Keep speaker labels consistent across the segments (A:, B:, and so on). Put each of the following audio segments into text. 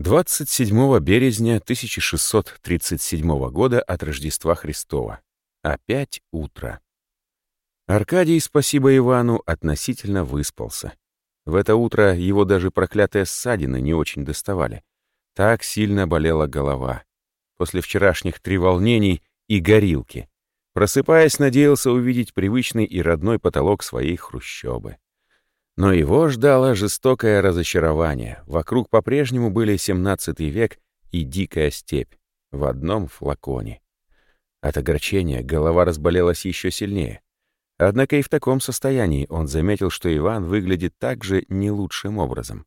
A: 27 березня 1637 года от Рождества Христова. Опять утро. Аркадий, спасибо Ивану, относительно выспался. В это утро его даже проклятые ссадины не очень доставали. Так сильно болела голова. После вчерашних треволнений и горилки. Просыпаясь, надеялся увидеть привычный и родной потолок своей хрущобы. Но его ждало жестокое разочарование. Вокруг по-прежнему были 17 век и дикая степь в одном флаконе. От огорчения голова разболелась еще сильнее. Однако и в таком состоянии он заметил, что Иван выглядит также не лучшим образом.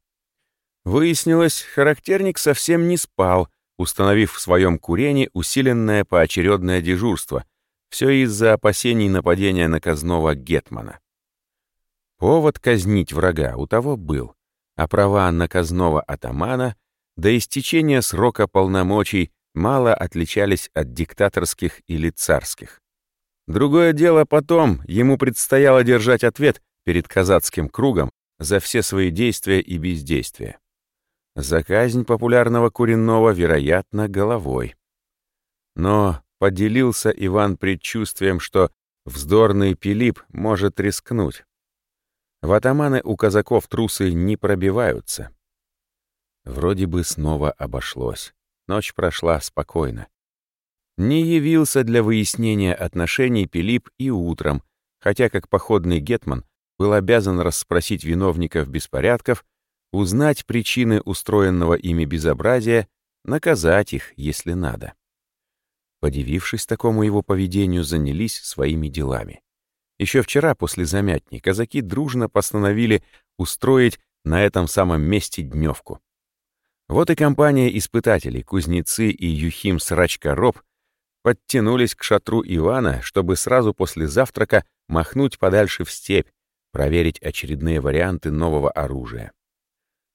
A: Выяснилось, характерник совсем не спал, установив в своем курении усиленное поочередное дежурство, все из-за опасений нападения наказного Гетмана. Повод казнить врага у того был, а права наказного атамана до истечения срока полномочий мало отличались от диктаторских или царских. Другое дело потом, ему предстояло держать ответ перед казацким кругом за все свои действия и бездействия. За казнь популярного Куренного, вероятно, головой. Но поделился Иван предчувствием, что вздорный Пилип может рискнуть. В атаманы у казаков трусы не пробиваются. Вроде бы снова обошлось. Ночь прошла спокойно. Не явился для выяснения отношений Пилип и утром, хотя как походный гетман был обязан расспросить виновников беспорядков, узнать причины устроенного ими безобразия, наказать их, если надо. Подивившись такому его поведению, занялись своими делами. Еще вчера после замятни казаки дружно постановили устроить на этом самом месте дневку. Вот и компания испытателей, кузнецы и Юхим Срачка-Роб подтянулись к шатру Ивана, чтобы сразу после завтрака махнуть подальше в степь, проверить очередные варианты нового оружия.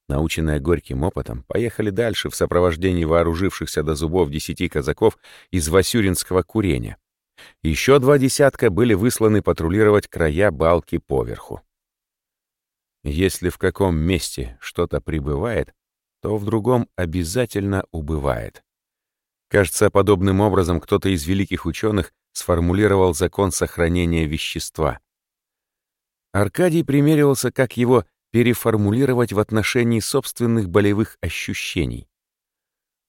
A: Наученные горьким опытом, поехали дальше в сопровождении вооружившихся до зубов десяти казаков из Васюринского курения. Еще два десятка были высланы патрулировать края балки поверху. Если в каком месте что-то прибывает, то в другом обязательно убывает. Кажется, подобным образом кто-то из великих ученых сформулировал закон сохранения вещества. Аркадий примеривался, как его переформулировать в отношении собственных болевых ощущений.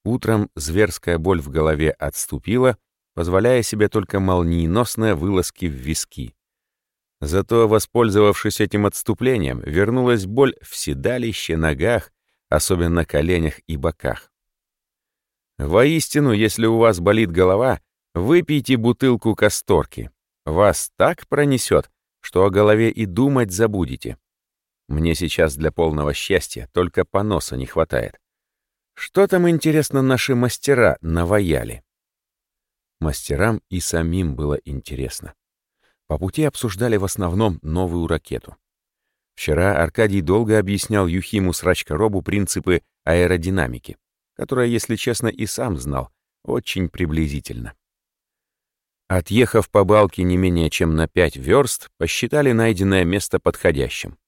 A: Утром зверская боль в голове отступила, позволяя себе только молниеносные вылазки в виски. Зато, воспользовавшись этим отступлением, вернулась боль в седалище, ногах, особенно коленях и боках. Воистину, если у вас болит голова, выпейте бутылку касторки. Вас так пронесет, что о голове и думать забудете. Мне сейчас для полного счастья только поноса не хватает. Что там, интересно, наши мастера наваяли? Мастерам и самим было интересно. По пути обсуждали в основном новую ракету. Вчера Аркадий долго объяснял Юхиму Срачкоробу принципы аэродинамики, которая, если честно, и сам знал, очень приблизительно. Отъехав по балке не менее чем на пять верст, посчитали найденное место подходящим.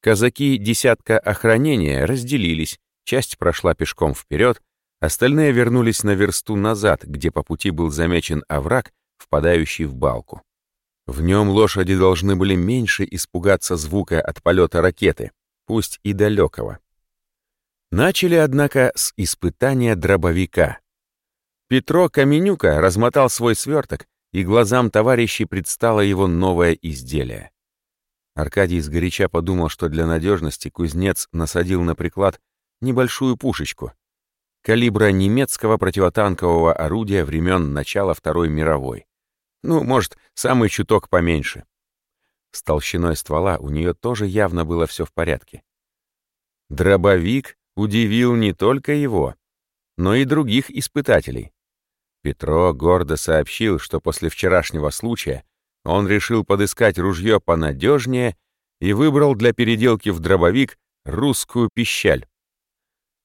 A: Казаки десятка охранения разделились, часть прошла пешком вперед, Остальные вернулись на версту назад, где по пути был замечен овраг, впадающий в балку. В нем лошади должны были меньше испугаться звука от полета ракеты, пусть и далекого. Начали, однако, с испытания дробовика. Петро Каменюка размотал свой сверток, и глазам товарищей предстало его новое изделие. Аркадий сгоряча подумал, что для надежности кузнец насадил на приклад небольшую пушечку, калибра немецкого противотанкового орудия времен начала Второй мировой. Ну, может, самый чуток поменьше. С толщиной ствола у нее тоже явно было все в порядке. Дробовик удивил не только его, но и других испытателей. Петро гордо сообщил, что после вчерашнего случая он решил подыскать ружье понадежнее и выбрал для переделки в дробовик русскую пищаль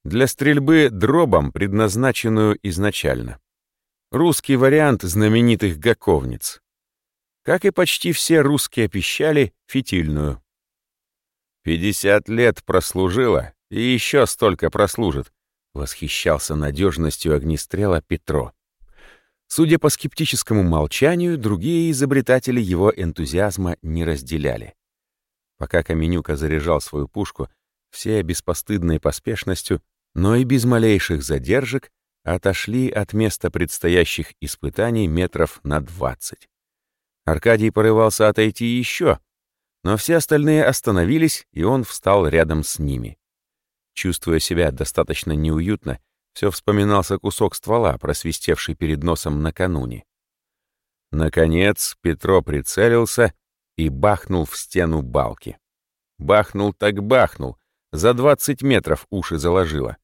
A: для стрельбы дробом, предназначенную изначально. Русский вариант знаменитых гаковниц. Как и почти все русские пищали, фитильную. «Пятьдесят лет прослужила и еще столько прослужит», Восхищался надежностью огнестрела Петро. Судя по скептическому молчанию, другие изобретатели его энтузиазма не разделяли. Пока Каменюка заряжал свою пушку, все беспостыдной поспешностью, но и без малейших задержек, отошли от места предстоящих испытаний метров на двадцать. Аркадий порывался отойти еще, но все остальные остановились, и он встал рядом с ними. Чувствуя себя достаточно неуютно, все вспоминался кусок ствола, просвистевший перед носом накануне. Наконец Петро прицелился и бахнул в стену балки. Бахнул так бахнул, за двадцать метров уши заложило.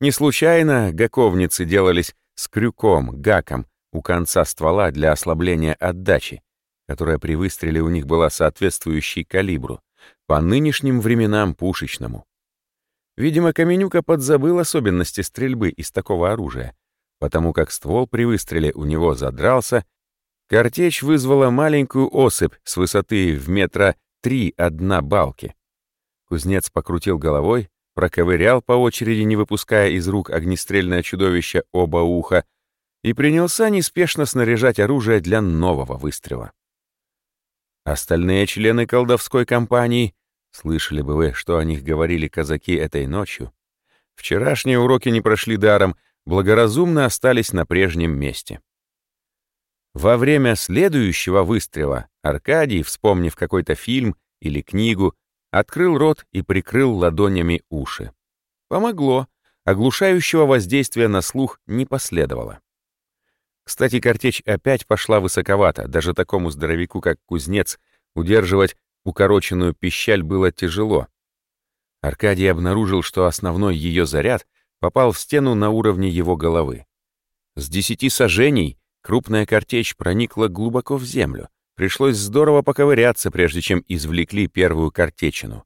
A: Не случайно гаковницы делались с крюком, гаком у конца ствола для ослабления отдачи, которая при выстреле у них была соответствующей калибру, по нынешним временам пушечному. Видимо, Каменюка подзабыл особенности стрельбы из такого оружия, потому как ствол при выстреле у него задрался, картечь вызвала маленькую осыпь с высоты в метра три одна балки. Кузнец покрутил головой, проковырял по очереди, не выпуская из рук огнестрельное чудовище оба уха, и принялся неспешно снаряжать оружие для нового выстрела. Остальные члены колдовской компании Слышали бы вы, что о них говорили казаки этой ночью? Вчерашние уроки не прошли даром, благоразумно остались на прежнем месте. Во время следующего выстрела Аркадий, вспомнив какой-то фильм или книгу, открыл рот и прикрыл ладонями уши. Помогло, оглушающего воздействия на слух не последовало. Кстати, картечь опять пошла высоковато, даже такому здоровяку, как кузнец, удерживать Укороченную пищаль было тяжело. Аркадий обнаружил, что основной ее заряд попал в стену на уровне его головы. С десяти сажений крупная картечь проникла глубоко в землю. Пришлось здорово поковыряться, прежде чем извлекли первую картечину.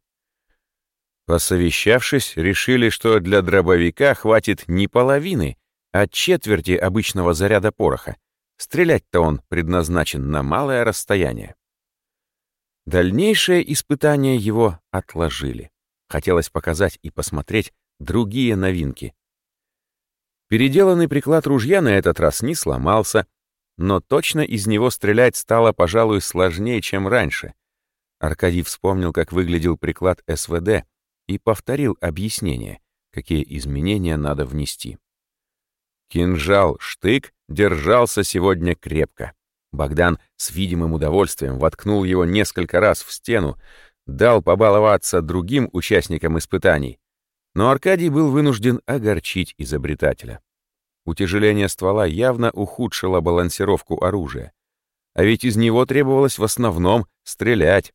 A: Посовещавшись, решили, что для дробовика хватит не половины, а четверти обычного заряда пороха. Стрелять-то он предназначен на малое расстояние. Дальнейшее испытание его отложили. Хотелось показать и посмотреть другие новинки. Переделанный приклад ружья на этот раз не сломался, но точно из него стрелять стало, пожалуй, сложнее, чем раньше. Аркадий вспомнил, как выглядел приклад СВД, и повторил объяснение, какие изменения надо внести. Кинжал-штык держался сегодня крепко. Богдан с видимым удовольствием воткнул его несколько раз в стену, дал побаловаться другим участникам испытаний, но Аркадий был вынужден огорчить изобретателя. Утяжеление ствола явно ухудшило балансировку оружия, а ведь из него требовалось в основном стрелять.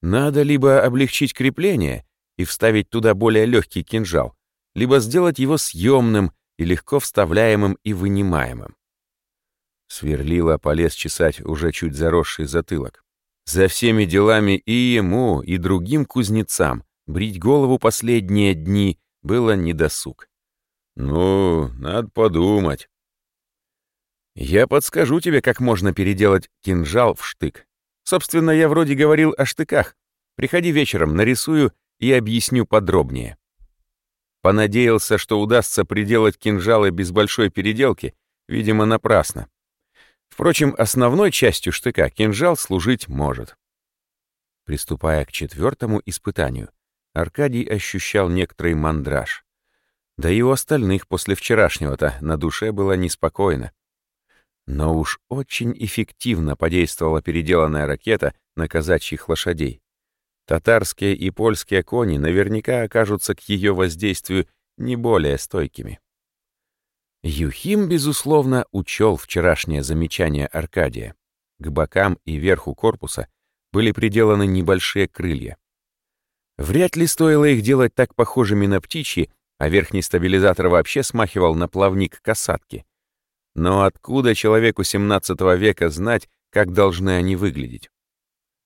A: Надо либо облегчить крепление и вставить туда более легкий кинжал, либо сделать его съемным и легко вставляемым и вынимаемым. Сверлила полез чесать уже чуть заросший затылок. За всеми делами и ему, и другим кузнецам брить голову последние дни было недосуг. «Ну, надо подумать». «Я подскажу тебе, как можно переделать кинжал в штык. Собственно, я вроде говорил о штыках. Приходи вечером, нарисую и объясню подробнее». Понадеялся, что удастся приделать кинжалы без большой переделки, видимо, напрасно. Впрочем, основной частью штыка кинжал служить может. Приступая к четвертому испытанию, Аркадий ощущал некоторый мандраж. Да и у остальных после вчерашнего-то на душе было неспокойно. Но уж очень эффективно подействовала переделанная ракета на казачьих лошадей. Татарские и польские кони наверняка окажутся к ее воздействию не более стойкими. Юхим, безусловно, учел вчерашнее замечание Аркадия. К бокам и верху корпуса были приделаны небольшие крылья. Вряд ли стоило их делать так похожими на птичьи, а верхний стабилизатор вообще смахивал на плавник касатки. Но откуда человеку 17 века знать, как должны они выглядеть?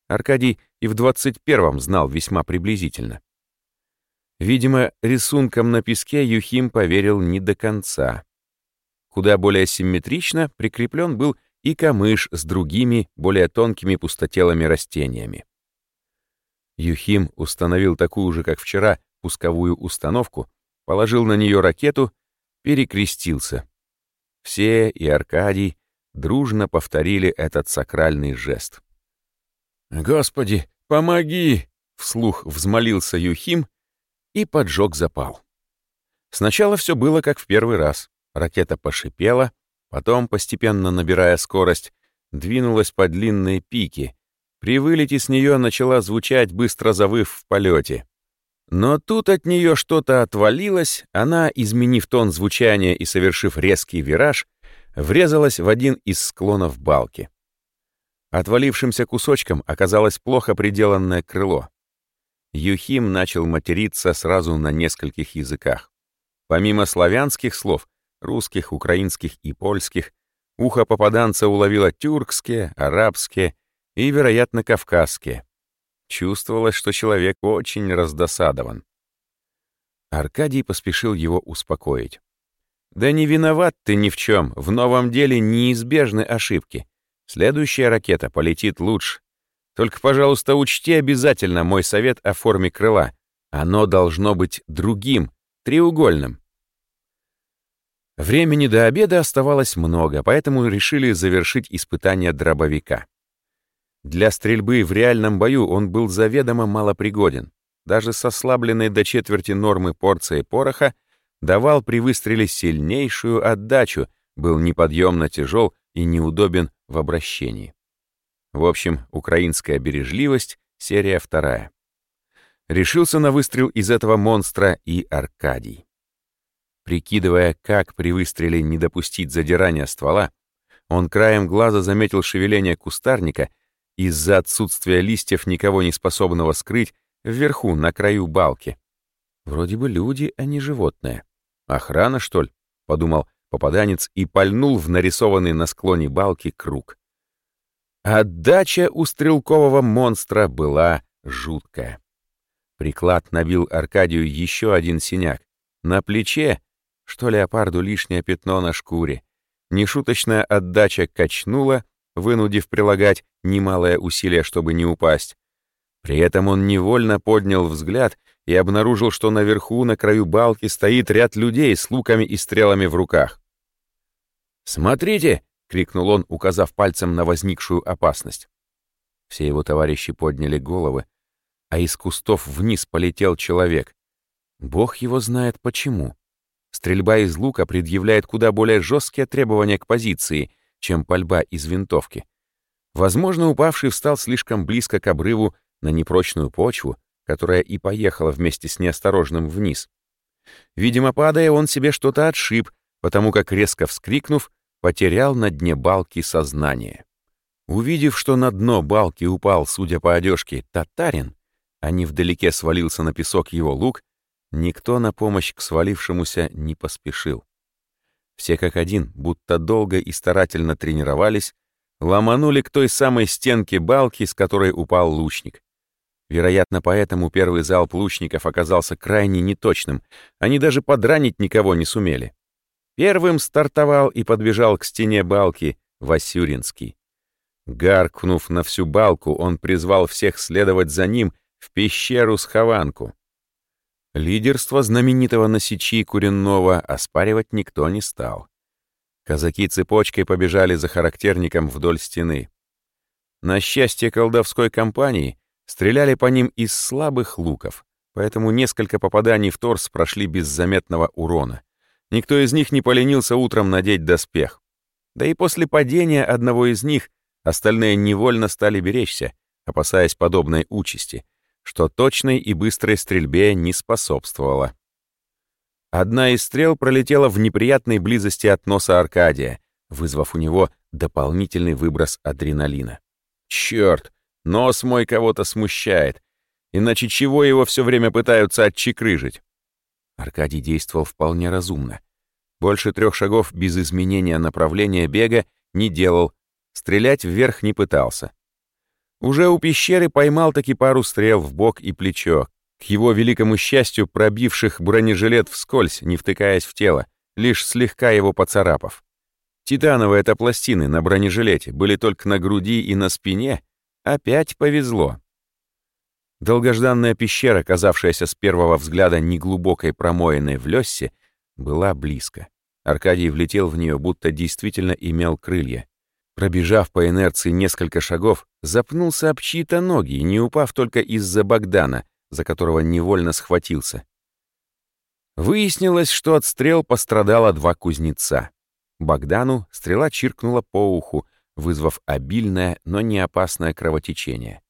A: Аркадий и в 21-м знал весьма приблизительно. Видимо, рисунком на песке Юхим поверил не до конца. Куда более симметрично прикреплен был и камыш с другими, более тонкими пустотелыми растениями. Юхим установил такую же, как вчера, пусковую установку положил на нее ракету, перекрестился. Все и Аркадий дружно повторили этот сакральный жест. «Господи, помоги!» — вслух взмолился Юхим и поджег запал. Сначала все было как в первый раз. Ракета пошипела, потом, постепенно набирая скорость, двинулась по длинной пике. При вылете с нее начала звучать, быстро завыв в полете. Но тут от нее что-то отвалилось, она, изменив тон звучания и совершив резкий вираж, врезалась в один из склонов балки. Отвалившимся кусочком оказалось плохо приделанное крыло. Юхим начал материться сразу на нескольких языках. Помимо славянских слов, русских, украинских и польских, ухо попаданца уловило тюркские, арабские и, вероятно, кавказские. Чувствовалось, что человек очень раздосадован. Аркадий поспешил его успокоить. «Да не виноват ты ни в чем. В новом деле неизбежны ошибки. Следующая ракета полетит лучше. Только, пожалуйста, учти обязательно мой совет о форме крыла. Оно должно быть другим, треугольным». Времени до обеда оставалось много, поэтому решили завершить испытание дробовика. Для стрельбы в реальном бою он был заведомо малопригоден. Даже с ослабленной до четверти нормы порции пороха давал при выстреле сильнейшую отдачу, был неподъемно тяжел и неудобен в обращении. В общем, украинская бережливость, серия вторая. Решился на выстрел из этого монстра и Аркадий. Прикидывая, как при выстреле не допустить задирания ствола, он краем глаза заметил шевеление кустарника — из-за отсутствия листьев, никого не способного скрыть, вверху, на краю балки. Вроде бы люди, а не животные. Охрана, что ли? Подумал попаданец и пальнул в нарисованный на склоне балки круг. Отдача у стрелкового монстра была жуткая. Приклад набил Аркадию еще один синяк. На плече, что леопарду лишнее пятно на шкуре. Нешуточная отдача качнула, вынудив прилагать немалое усилие, чтобы не упасть. При этом он невольно поднял взгляд и обнаружил, что наверху, на краю балки, стоит ряд людей с луками и стрелами в руках. «Смотрите!» — крикнул он, указав пальцем на возникшую опасность. Все его товарищи подняли головы, а из кустов вниз полетел человек. Бог его знает почему. Стрельба из лука предъявляет куда более жесткие требования к позиции — чем пальба из винтовки. Возможно, упавший встал слишком близко к обрыву на непрочную почву, которая и поехала вместе с неосторожным вниз. Видимо, падая, он себе что-то отшиб, потому как, резко вскрикнув, потерял на дне балки сознание. Увидев, что на дно балки упал, судя по одежке, татарин, а невдалеке свалился на песок его лук, никто на помощь к свалившемуся не поспешил. Все как один, будто долго и старательно тренировались, ломанули к той самой стенке балки, с которой упал лучник. Вероятно, поэтому первый залп лучников оказался крайне неточным, они даже подранить никого не сумели. Первым стартовал и подбежал к стене балки Васюринский. Гаркнув на всю балку, он призвал всех следовать за ним в пещеру с Хованку. Лидерство знаменитого на сечи Куренного оспаривать никто не стал. Казаки цепочкой побежали за характерником вдоль стены. На счастье колдовской компании стреляли по ним из слабых луков, поэтому несколько попаданий в торс прошли без заметного урона. Никто из них не поленился утром надеть доспех. Да и после падения одного из них остальные невольно стали беречься, опасаясь подобной участи — что точной и быстрой стрельбе не способствовало. Одна из стрел пролетела в неприятной близости от носа Аркадия, вызвав у него дополнительный выброс адреналина. Черт, нос мой кого-то смущает, иначе чего его все время пытаются отчекрыжить? Аркадий действовал вполне разумно. Больше трех шагов без изменения направления бега не делал, стрелять вверх не пытался. Уже у пещеры поймал таки пару стрел в бок и плечо, к его великому счастью пробивших бронежилет вскользь, не втыкаясь в тело, лишь слегка его поцарапав. Титановые это пластины на бронежилете были только на груди и на спине. Опять повезло. Долгожданная пещера, казавшаяся с первого взгляда неглубокой промоиной в Лёссе, была близко. Аркадий влетел в нее, будто действительно имел крылья. Пробежав по инерции несколько шагов, запнулся об чьи-то ноги, не упав только из-за Богдана, за которого невольно схватился. Выяснилось, что от стрел пострадало два кузнеца. Богдану стрела чиркнула по уху, вызвав обильное, но не опасное кровотечение.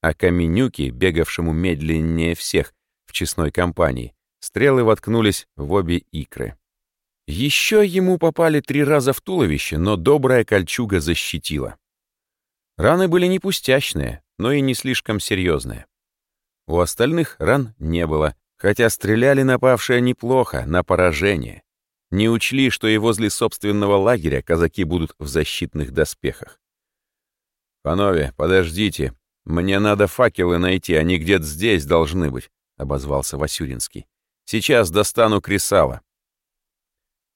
A: А Каменюке, бегавшему медленнее всех в честной компании, стрелы воткнулись в обе икры. Еще ему попали три раза в туловище, но добрая кольчуга защитила. Раны были не пустячные, но и не слишком серьезные. У остальных ран не было, хотя стреляли напавшие неплохо, на поражение. Не учли, что и возле собственного лагеря казаки будут в защитных доспехах. «Панове, подождите, мне надо факелы найти, они где-то здесь должны быть», — обозвался Васюринский. «Сейчас достану кресало».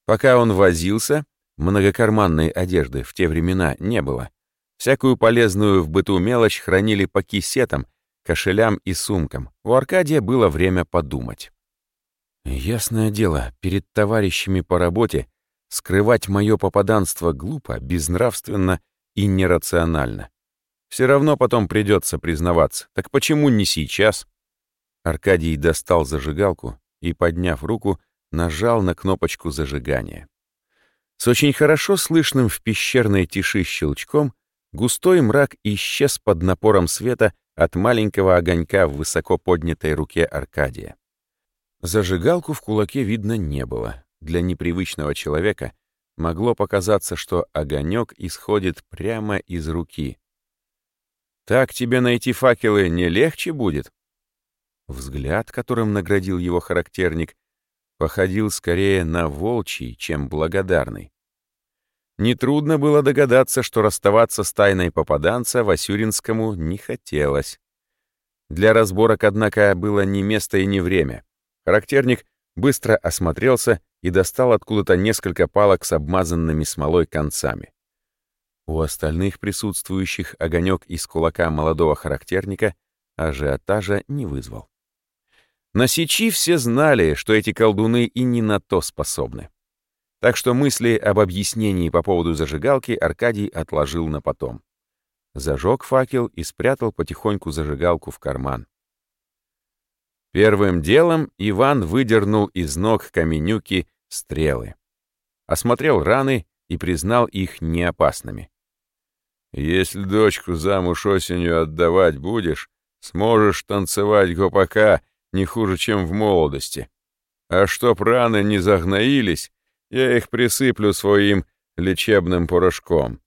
A: Пока он возился, многокарманной одежды в те времена не было. Всякую полезную в быту мелочь хранили по кисетам, кошелям и сумкам. У Аркадия было время подумать. Ясное дело, перед товарищами по работе скрывать мое попаданство глупо, безнравственно и нерационально. Все равно потом придется признаваться. Так почему не сейчас? Аркадий достал зажигалку и, подняв руку, нажал на кнопочку зажигания. С очень хорошо слышным в пещерной тиши щелчком густой мрак исчез под напором света от маленького огонька в высоко поднятой руке Аркадия. Зажигалку в кулаке видно не было. Для непривычного человека могло показаться, что огонек исходит прямо из руки. «Так тебе найти факелы не легче будет?» Взгляд, которым наградил его характерник, походил скорее на волчий, чем благодарный. Нетрудно было догадаться, что расставаться с тайной попаданца Васюринскому не хотелось. Для разборок, однако, было не место и не время. Характерник быстро осмотрелся и достал откуда-то несколько палок с обмазанными смолой концами. У остальных присутствующих огонек из кулака молодого характерника ажиотажа не вызвал. На Сечи все знали, что эти колдуны и не на то способны. Так что мысли об объяснении по поводу зажигалки Аркадий отложил на потом. Зажег факел и спрятал потихоньку зажигалку в карман. Первым делом Иван выдернул из ног Каменюки стрелы. Осмотрел раны и признал их неопасными. «Если дочку замуж осенью отдавать будешь, сможешь танцевать гопака не хуже, чем в молодости. А чтоб раны не загноились, я их присыплю своим лечебным порошком.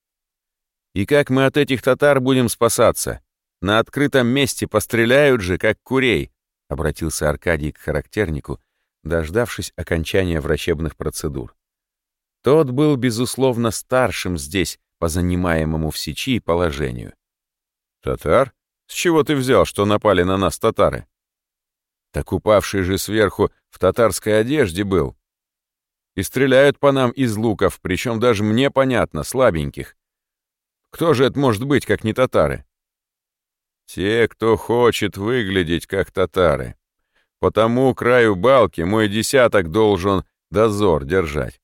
A: И как мы от этих татар будем спасаться? На открытом месте постреляют же, как курей, — обратился Аркадий к характернику, дождавшись окончания врачебных процедур. Тот был, безусловно, старшим здесь по занимаемому в Сечи положению. «Татар? С чего ты взял, что напали на нас татары?» Так упавший же сверху в татарской одежде был. И стреляют по нам из луков, причем даже мне понятно, слабеньких. Кто же это может быть, как не татары? Те, кто хочет выглядеть как татары. По тому краю балки мой десяток должен дозор держать.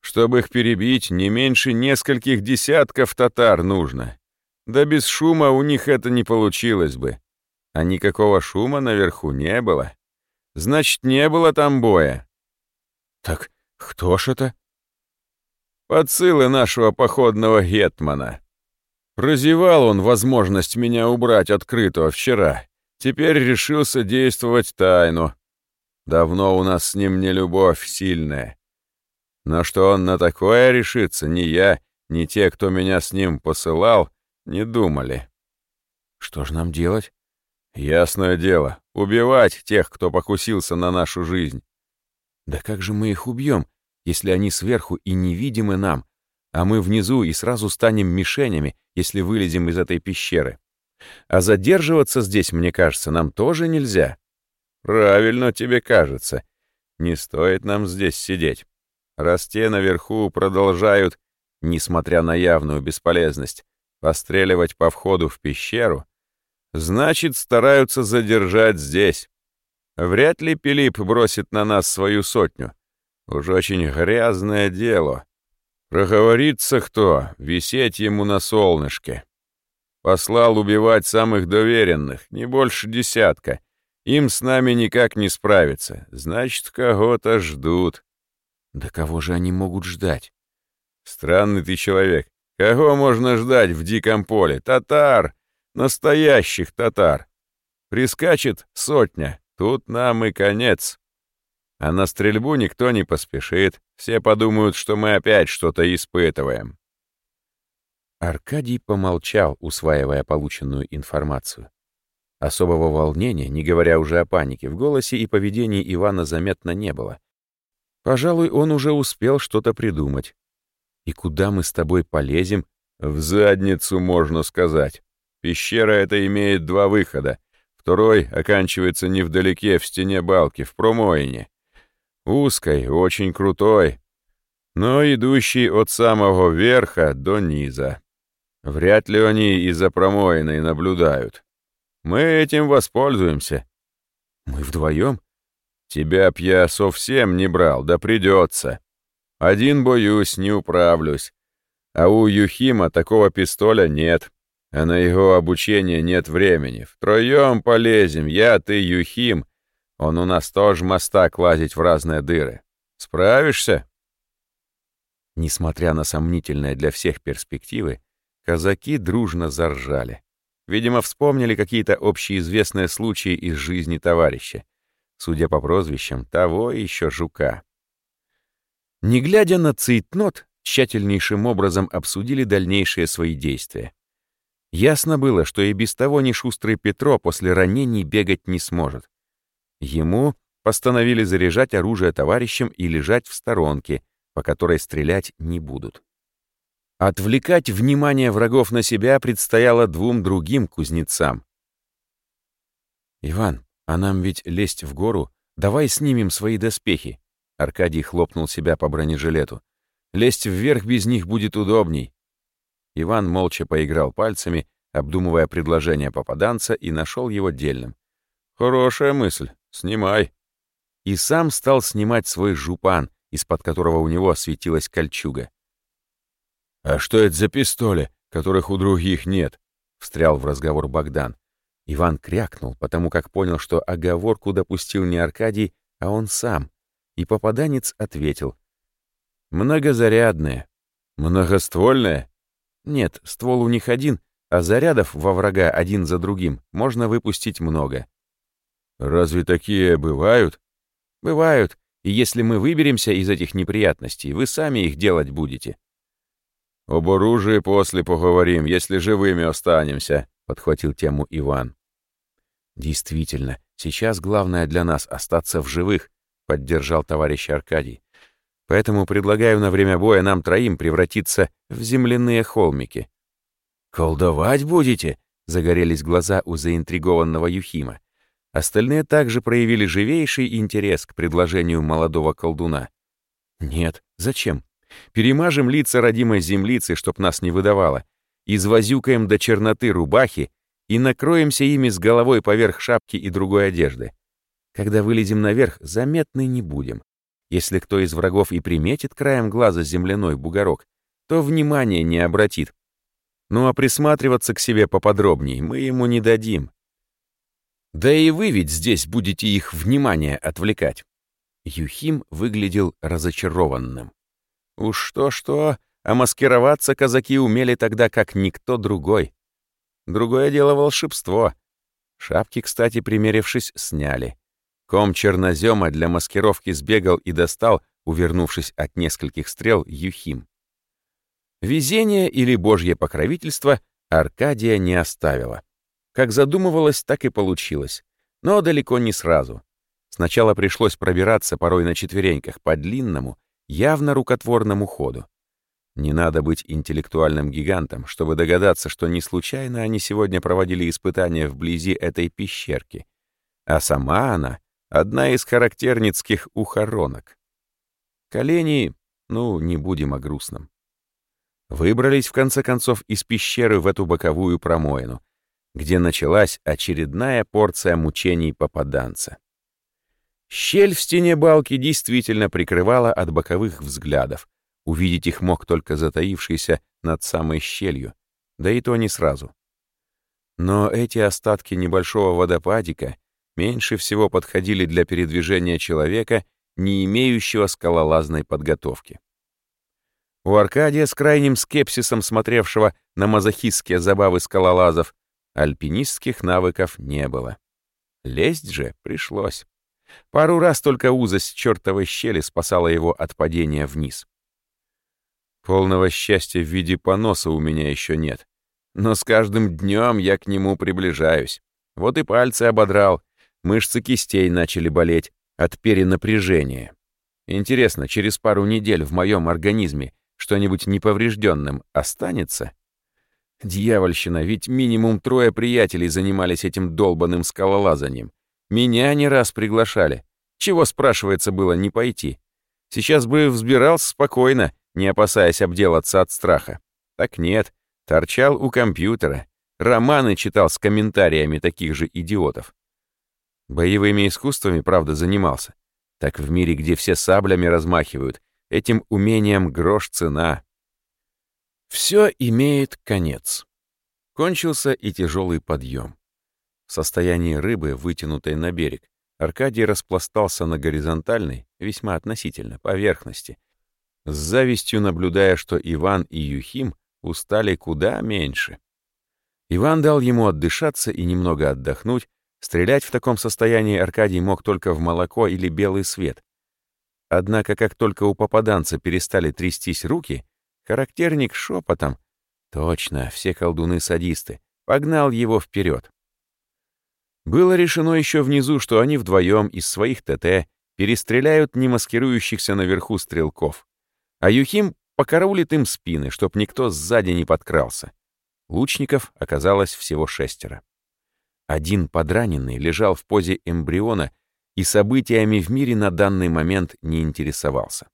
A: Чтобы их перебить, не меньше нескольких десятков татар нужно. Да без шума у них это не получилось бы. А никакого шума наверху не было. Значит, не было там боя. Так кто ж это? Подсылы нашего походного гетмана. Прозевал он возможность меня убрать открытого вчера. Теперь решился действовать тайну. Давно у нас с ним не любовь сильная. Но что он на такое решится, ни я, ни те, кто меня с ним посылал, не думали. Что ж нам делать? Ясное дело, убивать тех, кто покусился на нашу жизнь. Да как же мы их убьем, если они сверху и невидимы нам, а мы внизу и сразу станем мишенями, если вылезем из этой пещеры? А задерживаться здесь, мне кажется, нам тоже нельзя. Правильно тебе кажется. Не стоит нам здесь сидеть. Раз те наверху продолжают, несмотря на явную бесполезность, постреливать по входу в пещеру, Значит, стараются задержать здесь. Вряд ли Пилип бросит на нас свою сотню. Уж очень грязное дело. Проговорится кто, висеть ему на солнышке. Послал убивать самых доверенных, не больше десятка. Им с нами никак не справиться. Значит, кого-то ждут.
B: Да кого же они могут ждать?
A: Странный ты человек. Кого можно ждать в диком поле? Татар! Настоящих татар! Прискачет сотня, тут нам и конец. А на стрельбу никто не поспешит. Все подумают, что мы опять что-то испытываем.
B: Аркадий помолчал, усваивая полученную информацию. Особого волнения, не говоря уже о панике, в голосе и поведении Ивана заметно не было. Пожалуй, он уже успел что-то придумать. И куда мы с тобой полезем?
A: В задницу, можно сказать. Пещера эта имеет два выхода. Второй оканчивается невдалеке, в стене балки, в промоине. Узкой, очень крутой, но идущий от самого верха до низа. Вряд ли они из-за промоиной наблюдают. Мы этим воспользуемся.
B: Мы вдвоем?
A: Тебя б я совсем не брал, да придется. Один боюсь, не управлюсь. А у Юхима такого пистоля нет, а на его обучение нет времени. Втроем полезем, я, ты, Юхим. Он у нас тоже мостак лазить в разные дыры. Справишься?»
B: Несмотря на сомнительные для всех перспективы, казаки дружно заржали. Видимо, вспомнили какие-то общеизвестные случаи из жизни товарища. Судя по прозвищам, того еще жука. Не глядя на цейтнот, тщательнейшим образом обсудили дальнейшие свои действия. Ясно было, что и без того нешустрый Петро после ранений бегать не сможет. Ему постановили заряжать оружие товарищам и лежать в сторонке, по которой стрелять не будут. Отвлекать внимание врагов на себя предстояло двум другим кузнецам. «Иван, а нам ведь лезть в гору? Давай снимем свои доспехи!» Аркадий хлопнул себя по бронежилету. «Лезть вверх без них будет удобней». Иван молча поиграл пальцами, обдумывая предложение попаданца, и нашел его дельным. «Хорошая мысль. Снимай». И сам стал снимать свой жупан, из-под которого у него светилась кольчуга.
A: «А что это за пистоли, которых у других нет?» — встрял в разговор Богдан.
B: Иван крякнул, потому как понял, что оговорку допустил не Аркадий, а он сам, и попаданец ответил.
A: «Многозарядные». «Многоствольные?»
B: «Нет, ствол у них один, а зарядов во врага один за другим можно выпустить много».
A: «Разве такие бывают?»
B: «Бывают, и если мы выберемся из этих неприятностей, вы сами их делать будете».
A: «Об оружии после поговорим, если живыми останемся», — подхватил тему Иван.
B: «Действительно, сейчас главное для нас — остаться в живых», — поддержал товарищ Аркадий. «Поэтому предлагаю на время боя нам троим превратиться в земляные холмики».
A: «Колдовать будете?» — загорелись глаза у заинтригованного Юхима.
B: Остальные также проявили живейший интерес к предложению молодого колдуна. «Нет, зачем? Перемажем лица родимой землицы, чтоб нас не выдавало, извозюкаем до черноты рубахи и накроемся ими с головой поверх шапки и другой одежды. Когда вылезем наверх, заметны не будем. Если кто из врагов и приметит краем глаза земляной бугорок, то внимания не обратит. Ну а присматриваться к себе поподробней мы ему не дадим. Да и вы ведь здесь будете их внимание отвлекать. Юхим выглядел разочарованным. Уж что-что, а маскироваться казаки умели тогда, как никто другой. Другое дело волшебство. Шапки, кстати, примерившись, сняли. Ком чернозема для маскировки сбегал и достал, увернувшись от нескольких стрел, Юхим. Везение или божье покровительство Аркадия не оставило. Как задумывалось, так и получилось. Но далеко не сразу. Сначала пришлось пробираться порой на четвереньках по длинному, явно рукотворному ходу. Не надо быть интеллектуальным гигантом, чтобы догадаться, что не случайно они сегодня проводили испытания вблизи этой пещерки. А сама она — одна из характерницких ухоронок. Колени, ну, не будем о грустном. Выбрались, в конце концов, из пещеры в эту боковую промоину,
A: где началась очередная порция мучений попаданца. Щель в стене балки действительно прикрывала от боковых взглядов. Увидеть их мог только затаившийся над самой щелью, да и то не сразу. Но эти остатки небольшого водопадика меньше всего подходили для передвижения человека, не имеющего скалолазной подготовки. У Аркадия с крайним скепсисом смотревшего на мазохистские забавы скалолазов альпинистских навыков не было. Лезть же пришлось. Пару раз только узость чертовой щели спасала его от падения вниз. Полного счастья в виде поноса у меня еще нет. Но с каждым днем я к нему приближаюсь. Вот и пальцы ободрал, мышцы кистей начали болеть от перенапряжения. Интересно, через пару недель в моем организме что-нибудь неповрежденным останется? Дьявольщина, ведь минимум трое приятелей занимались этим долбанным скалолазанием. Меня не раз приглашали. Чего, спрашивается, было не пойти? Сейчас бы взбирался спокойно, не опасаясь обделаться от страха. Так нет, торчал у компьютера, романы читал с комментариями таких же идиотов. Боевыми искусствами, правда, занимался. Так в мире, где все саблями размахивают, этим умением грош цена. Все имеет конец. Кончился и тяжелый подъем. В состоянии рыбы, вытянутой на берег, Аркадий распластался на горизонтальной, весьма относительно, поверхности, с завистью наблюдая, что Иван и Юхим устали куда меньше. Иван дал ему отдышаться и немного отдохнуть, стрелять в таком состоянии Аркадий мог только в молоко или белый свет. Однако, как только у попаданца перестали трястись руки, характерник шепотом, точно, все колдуны-садисты, погнал его вперед. Было решено еще внизу, что они вдвоем из своих ТТ перестреляют немаскирующихся наверху стрелков, а Юхим покараулит им спины, чтоб никто сзади не подкрался. Лучников оказалось всего шестеро. Один подраненный лежал в позе эмбриона и событиями в мире на данный момент не интересовался.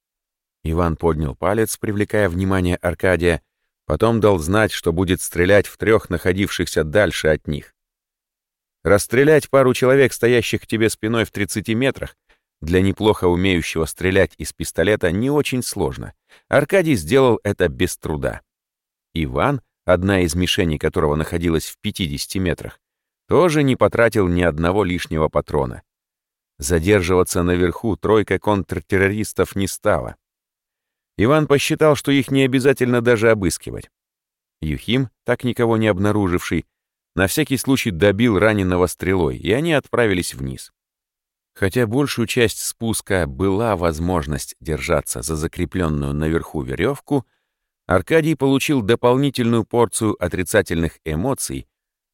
A: Иван поднял палец, привлекая внимание Аркадия, потом дал знать, что будет стрелять в трех находившихся дальше от них. Расстрелять пару человек, стоящих к тебе спиной в 30 метрах, для неплохо умеющего стрелять из пистолета не очень сложно. Аркадий сделал это без труда. Иван, одна из мишеней которого находилась в 50 метрах, тоже не потратил ни одного лишнего патрона. Задерживаться наверху тройка контртеррористов не стала. Иван посчитал, что их не обязательно даже обыскивать. Юхим, так никого не обнаруживший, на всякий случай добил раненого стрелой, и они отправились вниз. Хотя большую часть спуска была возможность держаться за закрепленную наверху веревку, Аркадий получил дополнительную порцию отрицательных эмоций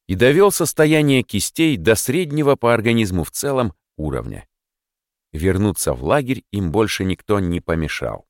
A: и довел состояние кистей до среднего по организму в целом уровня. Вернуться в лагерь им больше никто не помешал.